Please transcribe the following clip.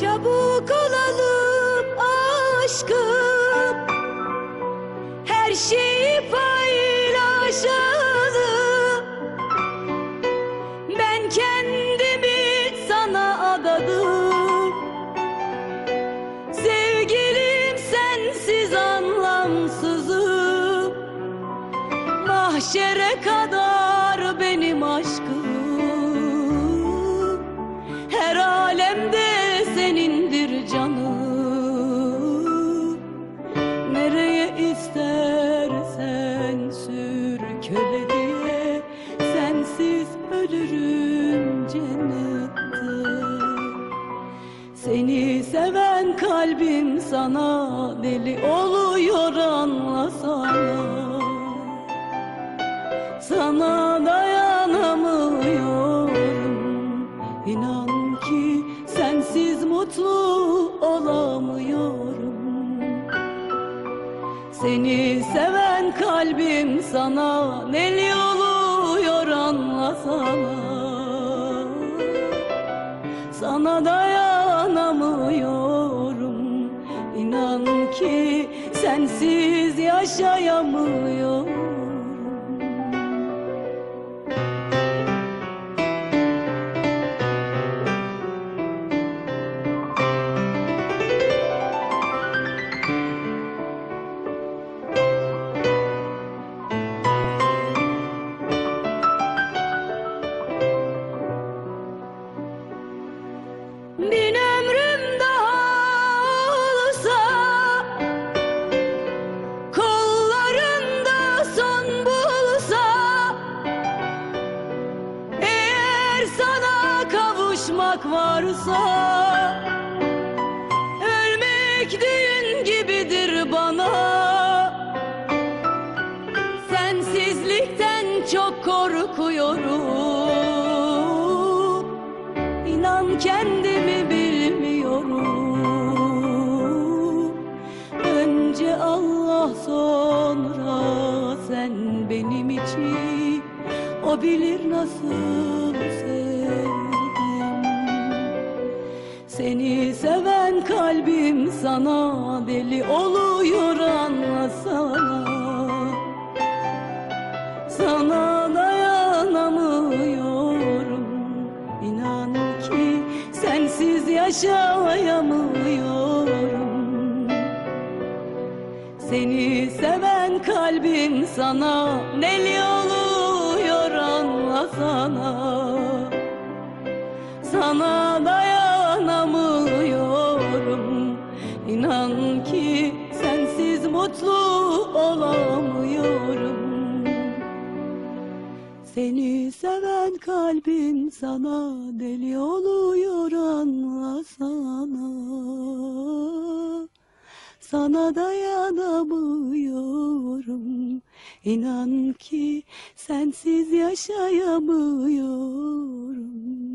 Çabuk olalım aşkım. Her şeyi paylaşalım. Ben kendimi sana adadım. Sevgilim sensiz anlamsızım. Mahşere kadar Ölürüm cennette. Seni seven kalbim sana deli oluyor anlasana Sana dayanamıyorum. İnan ki sensiz mutlu olamıyorum. Seni seven kalbim sana deli oluyor anlasana sana dayanamıyorum. İnan ki sensiz yaşayamıyorum kavuşmak varsa Ölmek düğün gibidir bana. Sensizlikten çok korkuyorum. İnan kendimi bilmiyorum. Önce Allah sonra sen benim için. O bilir nasıl sevdim Seni seven kalbim sana deli oluyor anlasana sana dayanamıyorum İnan ki sensiz yaşayamıyorum. Seni seven kalbim sana deli oluyor seni seven kalbim sana deli oluyor anlasana Sana dayanamıyorum. İnan ki sensiz yaşayamıyorum